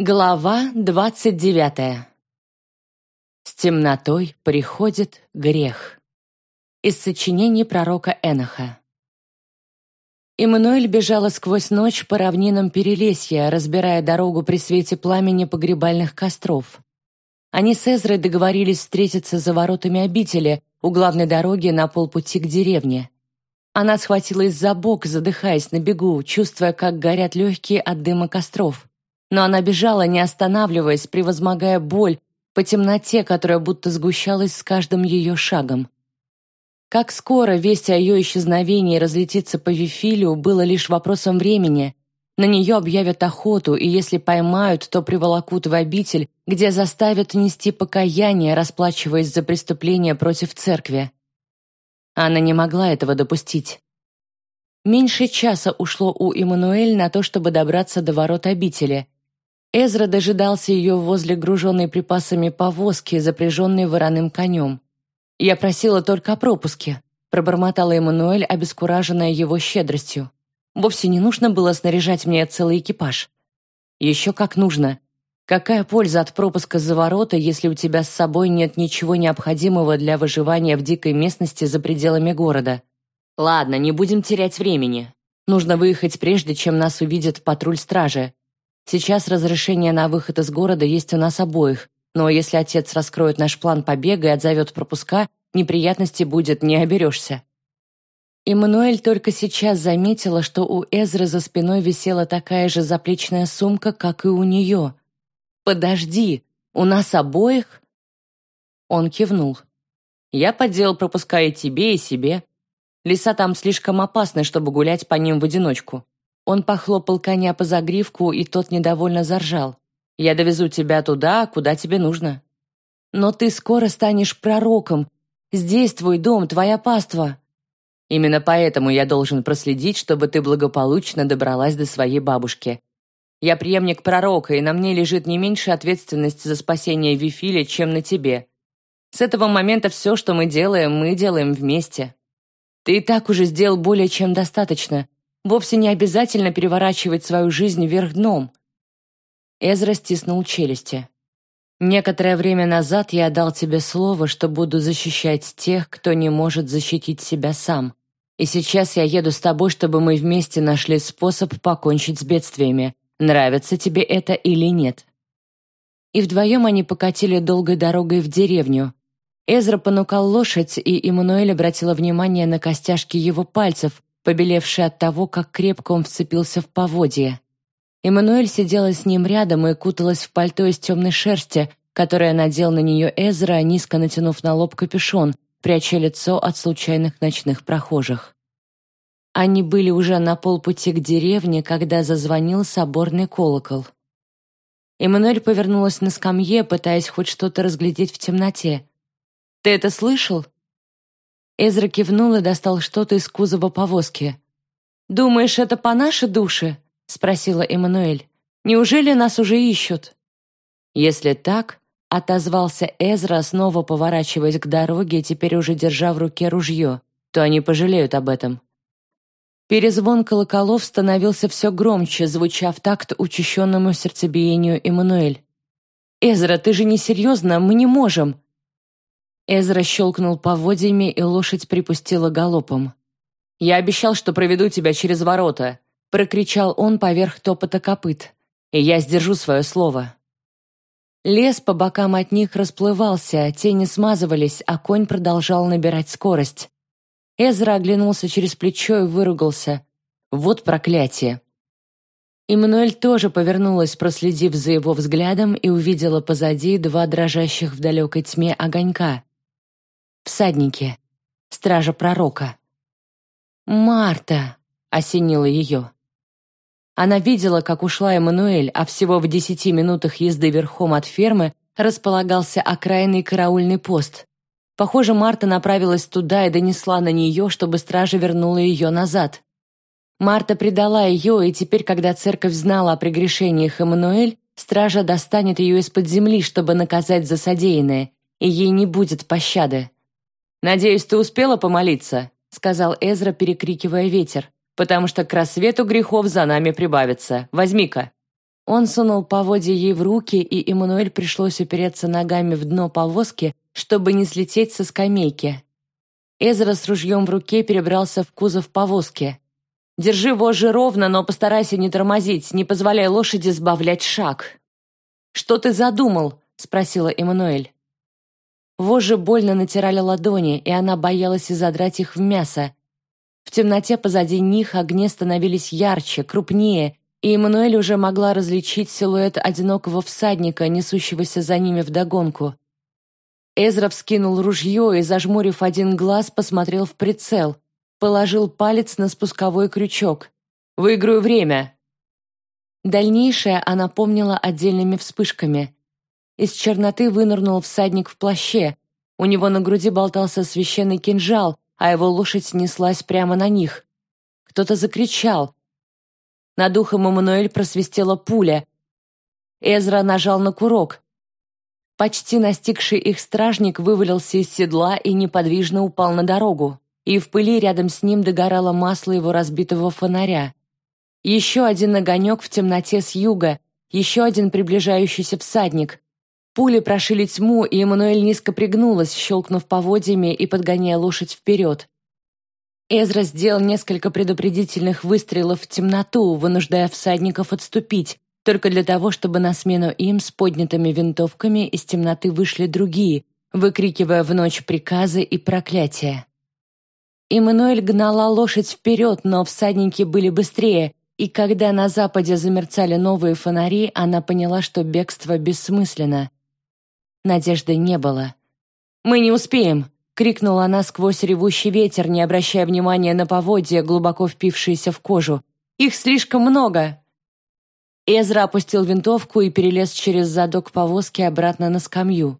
Глава двадцать девятая. С темнотой приходит грех. Из сочинений пророка Эноха. Эммануэль бежала сквозь ночь по равнинам Перелесья, разбирая дорогу при свете пламени погребальных костров. Они с Эзрой договорились встретиться за воротами обители у главной дороги на полпути к деревне. Она схватилась за бок, задыхаясь на бегу, чувствуя, как горят легкие от дыма костров но она бежала, не останавливаясь, превозмогая боль по темноте, которая будто сгущалась с каждым ее шагом. Как скоро весть о ее исчезновении разлетится по Вифилию, было лишь вопросом времени. На нее объявят охоту, и если поймают, то приволокут в обитель, где заставят нести покаяние, расплачиваясь за преступления против церкви. Она не могла этого допустить. Меньше часа ушло у Эммануэль на то, чтобы добраться до ворот обители. Эзра дожидался ее возле груженной припасами повозки, запряженной вороным конем. «Я просила только о пропуске», — пробормотала Эммануэль, обескураженная его щедростью. «Вовсе не нужно было снаряжать мне целый экипаж». «Еще как нужно. Какая польза от пропуска за ворота, если у тебя с собой нет ничего необходимого для выживания в дикой местности за пределами города? Ладно, не будем терять времени. Нужно выехать прежде, чем нас увидит патруль стражи. Сейчас разрешение на выход из города есть у нас обоих, но если отец раскроет наш план побега и отзовет пропуска, неприятностей будет, не оберешься». Эммануэль только сейчас заметила, что у Эзры за спиной висела такая же заплечная сумка, как и у нее. «Подожди, у нас обоих?» Он кивнул. «Я подделал пропуска и тебе, и себе. Леса там слишком опасны, чтобы гулять по ним в одиночку. Он похлопал коня по загривку, и тот недовольно заржал. «Я довезу тебя туда, куда тебе нужно». «Но ты скоро станешь пророком. Здесь твой дом, твоя паства». «Именно поэтому я должен проследить, чтобы ты благополучно добралась до своей бабушки. Я преемник пророка, и на мне лежит не меньше ответственности за спасение Вифиля, чем на тебе. С этого момента все, что мы делаем, мы делаем вместе. Ты и так уже сделал более чем достаточно. Вовсе не обязательно переворачивать свою жизнь вверх дном. Эзра стиснул челюсти. Некоторое время назад я дал тебе слово, что буду защищать тех, кто не может защитить себя сам. И сейчас я еду с тобой, чтобы мы вместе нашли способ покончить с бедствиями. Нравится тебе это или нет?» И вдвоем они покатили долгой дорогой в деревню. Эзра понукал лошадь, и Эммануэль обратила внимание на костяшки его пальцев, побелевший от того, как крепко он вцепился в поводье. Эммануэль сидела с ним рядом и куталась в пальто из темной шерсти, которое надел на нее Эзра, низко натянув на лоб капюшон, пряча лицо от случайных ночных прохожих. Они были уже на полпути к деревне, когда зазвонил соборный колокол. Эммануэль повернулась на скамье, пытаясь хоть что-то разглядеть в темноте. «Ты это слышал?» Эзра кивнул и достал что-то из кузова повозки. «Думаешь, это по нашей душе?» — спросила Эммануэль. «Неужели нас уже ищут?» «Если так», — отозвался Эзра, снова поворачиваясь к дороге, теперь уже держа в руке ружье, то они пожалеют об этом. Перезвон колоколов становился все громче, звуча в такт учащенному сердцебиению Эммануэль. «Эзра, ты же не серьезно? Мы не можем!» Эзра щелкнул поводьями, и лошадь припустила галопом. «Я обещал, что проведу тебя через ворота», — прокричал он поверх топота копыт. «И я сдержу свое слово». Лес по бокам от них расплывался, тени смазывались, а конь продолжал набирать скорость. Эзра оглянулся через плечо и выругался. «Вот проклятие!» Эммануэль тоже повернулась, проследив за его взглядом, и увидела позади два дрожащих в далекой тьме огонька. Всадники. Стража пророка. «Марта!» — осенила ее. Она видела, как ушла Эммануэль, а всего в десяти минутах езды верхом от фермы располагался окраинный караульный пост. Похоже, Марта направилась туда и донесла на нее, чтобы стража вернула ее назад. Марта предала ее, и теперь, когда церковь знала о прегрешениях Эммануэль, стража достанет ее из-под земли, чтобы наказать за содеянное, и ей не будет пощады. «Надеюсь, ты успела помолиться?» — сказал Эзра, перекрикивая ветер. «Потому что к рассвету грехов за нами прибавится. Возьми-ка». Он сунул поводья ей в руки, и Эммануэль пришлось упереться ногами в дно повозки, чтобы не слететь со скамейки. Эзра с ружьем в руке перебрался в кузов повозки. «Держи вожжи ровно, но постарайся не тормозить, не позволяй лошади сбавлять шаг». «Что ты задумал?» — спросила Эммануэль. Вожжи больно натирали ладони, и она боялась и задрать их в мясо. В темноте позади них огни становились ярче, крупнее, и Эммануэль уже могла различить силуэт одинокого всадника, несущегося за ними вдогонку. Эзра вскинул ружье и, зажмурив один глаз, посмотрел в прицел. Положил палец на спусковой крючок. «Выиграю время!» Дальнейшее она помнила отдельными вспышками. Из черноты вынырнул всадник в плаще. У него на груди болтался священный кинжал, а его лошадь неслась прямо на них. Кто-то закричал. Над ухом Эммануэль просвистела пуля. Эзра нажал на курок. Почти настигший их стражник вывалился из седла и неподвижно упал на дорогу, и в пыли рядом с ним догорало масло его разбитого фонаря. Еще один огонек в темноте с юга, еще один приближающийся всадник. Пули прошили тьму, и Эммануэль низко пригнулась, щелкнув поводьями и подгоняя лошадь вперед. Эзра сделал несколько предупредительных выстрелов в темноту, вынуждая всадников отступить, только для того, чтобы на смену им с поднятыми винтовками из темноты вышли другие, выкрикивая в ночь приказы и проклятия. Эммануэль гнала лошадь вперед, но всадники были быстрее, и когда на западе замерцали новые фонари, она поняла, что бегство бессмысленно. Надежды не было. «Мы не успеем!» — крикнула она сквозь ревущий ветер, не обращая внимания на поводья, глубоко впившиеся в кожу. «Их слишком много!» Эзра опустил винтовку и перелез через задок повозки обратно на скамью.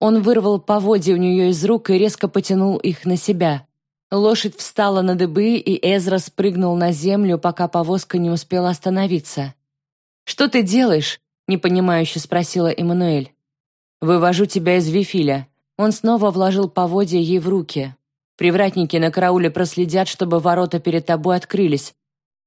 Он вырвал поводья у нее из рук и резко потянул их на себя. Лошадь встала на дыбы, и Эзра спрыгнул на землю, пока повозка не успела остановиться. «Что ты делаешь?» — непонимающе спросила Эммануэль. «Вывожу тебя из Вифиля». Он снова вложил поводья ей в руки. «Привратники на карауле проследят, чтобы ворота перед тобой открылись.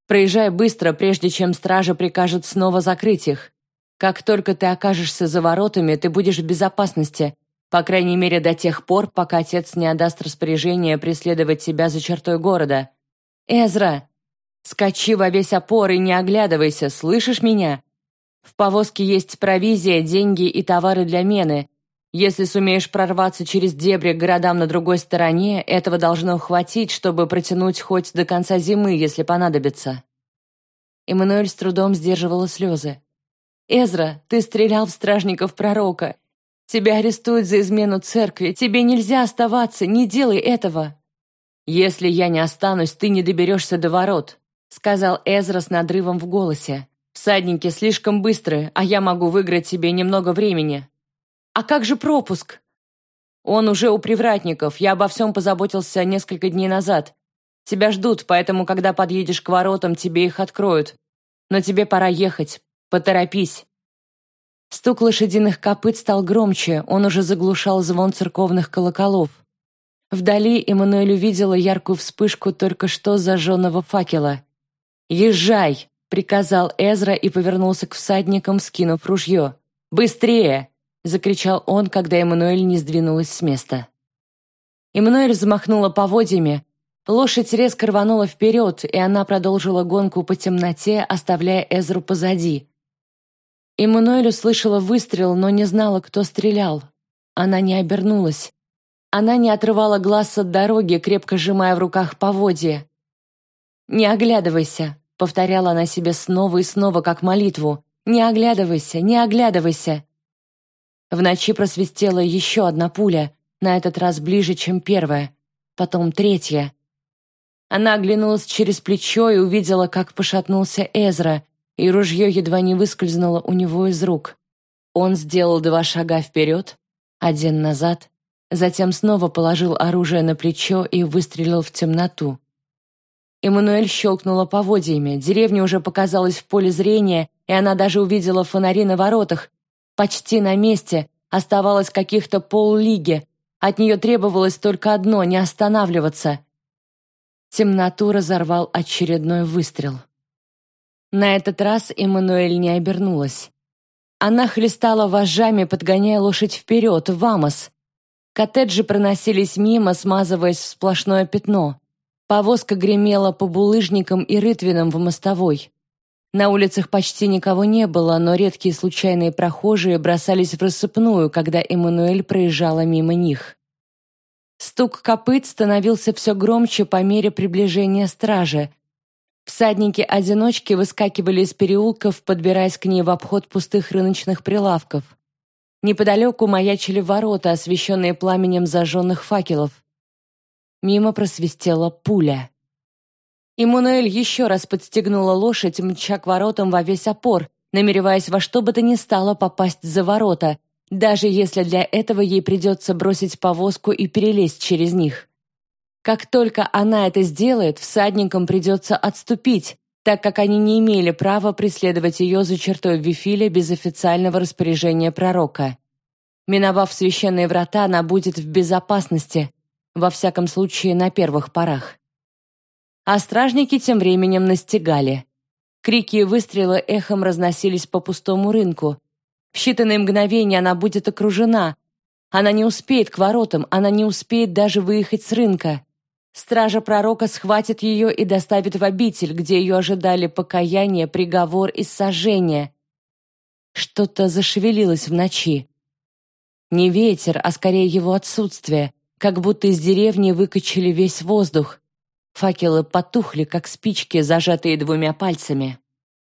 Проезжай быстро, прежде чем стража прикажет снова закрыть их. Как только ты окажешься за воротами, ты будешь в безопасности, по крайней мере до тех пор, пока отец не отдаст распоряжение преследовать тебя за чертой города. Эзра, скачи во весь опор и не оглядывайся, слышишь меня? В повозке есть провизия, деньги и товары для мены. Если сумеешь прорваться через дебри к городам на другой стороне, этого должно хватить, чтобы протянуть хоть до конца зимы, если понадобится». Эммануэль с трудом сдерживала слезы. «Эзра, ты стрелял в стражников пророка. Тебя арестуют за измену церкви. Тебе нельзя оставаться, не делай этого». «Если я не останусь, ты не доберешься до ворот», сказал Эзра с надрывом в голосе. «Всадники слишком быстрые, а я могу выиграть себе немного времени. «А как же пропуск?» «Он уже у привратников. Я обо всем позаботился несколько дней назад. Тебя ждут, поэтому, когда подъедешь к воротам, тебе их откроют. Но тебе пора ехать. Поторопись». Стук лошадиных копыт стал громче, он уже заглушал звон церковных колоколов. Вдали Эммануэль увидела яркую вспышку только что зажженного факела. «Езжай!» — приказал Эзра и повернулся к всадникам, скинув ружье. «Быстрее!» — закричал он, когда Эммануэль не сдвинулась с места. Эммануэль взмахнула поводьями. Лошадь резко рванула вперед, и она продолжила гонку по темноте, оставляя Эзру позади. Эммануэль услышала выстрел, но не знала, кто стрелял. Она не обернулась. Она не отрывала глаз от дороги, крепко сжимая в руках поводья. «Не оглядывайся», — повторяла она себе снова и снова, как молитву. «Не оглядывайся, не оглядывайся». В ночи просвистела еще одна пуля, на этот раз ближе, чем первая, потом третья. Она оглянулась через плечо и увидела, как пошатнулся Эзра, и ружье едва не выскользнуло у него из рук. Он сделал два шага вперед, один назад, затем снова положил оружие на плечо и выстрелил в темноту. Эммануэль щелкнула поводьями, деревня уже показалась в поле зрения, и она даже увидела фонари на воротах, Почти на месте, оставалось каких-то поллиги. От нее требовалось только одно — не останавливаться. Темноту разорвал очередной выстрел. На этот раз Эммануэль не обернулась. Она хлестала вожжами, подгоняя лошадь вперед, в Амос. Коттеджи проносились мимо, смазываясь в сплошное пятно. Повозка гремела по булыжникам и рытвинам в мостовой. На улицах почти никого не было, но редкие случайные прохожие бросались в рассыпную, когда Эммануэль проезжала мимо них. Стук копыт становился все громче по мере приближения стражи. Всадники-одиночки выскакивали из переулков, подбираясь к ней в обход пустых рыночных прилавков. Неподалеку маячили ворота, освещенные пламенем зажженных факелов. Мимо просвистела пуля. Иммануэль еще раз подстегнула лошадь, мча к воротам во весь опор, намереваясь во что бы то ни стало попасть за ворота, даже если для этого ей придется бросить повозку и перелезть через них. Как только она это сделает, всадникам придется отступить, так как они не имели права преследовать ее за чертой Вифиля без официального распоряжения пророка. Миновав священные врата, она будет в безопасности, во всяком случае на первых порах а стражники тем временем настигали. Крики и выстрелы эхом разносились по пустому рынку. В считанные мгновения она будет окружена. Она не успеет к воротам, она не успеет даже выехать с рынка. Стража пророка схватит ее и доставит в обитель, где ее ожидали покаяние, приговор и сожжение. Что-то зашевелилось в ночи. Не ветер, а скорее его отсутствие, как будто из деревни выкачали весь воздух. Факелы потухли, как спички, зажатые двумя пальцами.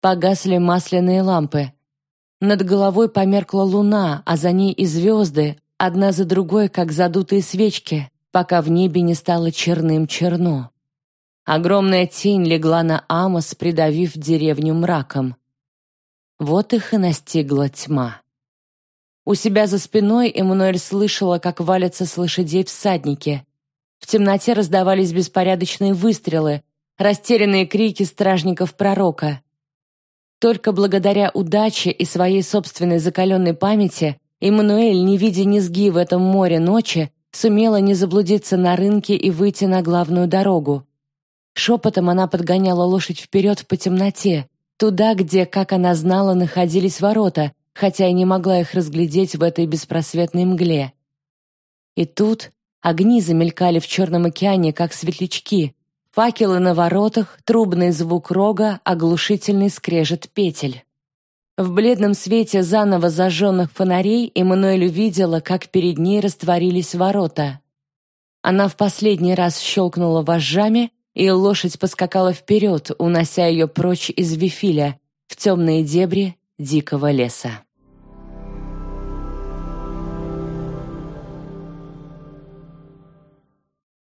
Погасли масляные лампы. Над головой померкла луна, а за ней и звезды, одна за другой, как задутые свечки, пока в небе не стало черным черно. Огромная тень легла на Амос, придавив деревню мраком. Вот их и настигла тьма. У себя за спиной Эммануэль слышала, как валятся с лошадей всадники. В темноте раздавались беспорядочные выстрелы, растерянные крики стражников пророка. Только благодаря удаче и своей собственной закаленной памяти Эммануэль, не видя низги в этом море ночи, сумела не заблудиться на рынке и выйти на главную дорогу. Шепотом она подгоняла лошадь вперед по темноте, туда, где, как она знала, находились ворота, хотя и не могла их разглядеть в этой беспросветной мгле. И тут Огни замелькали в черном океане, как светлячки. Факелы на воротах, трубный звук рога, оглушительный скрежет петель. В бледном свете заново зажженных фонарей Эммануэль увидела, как перед ней растворились ворота. Она в последний раз щелкнула вожжами, и лошадь поскакала вперед, унося ее прочь из Вифиля, в темные дебри дикого леса.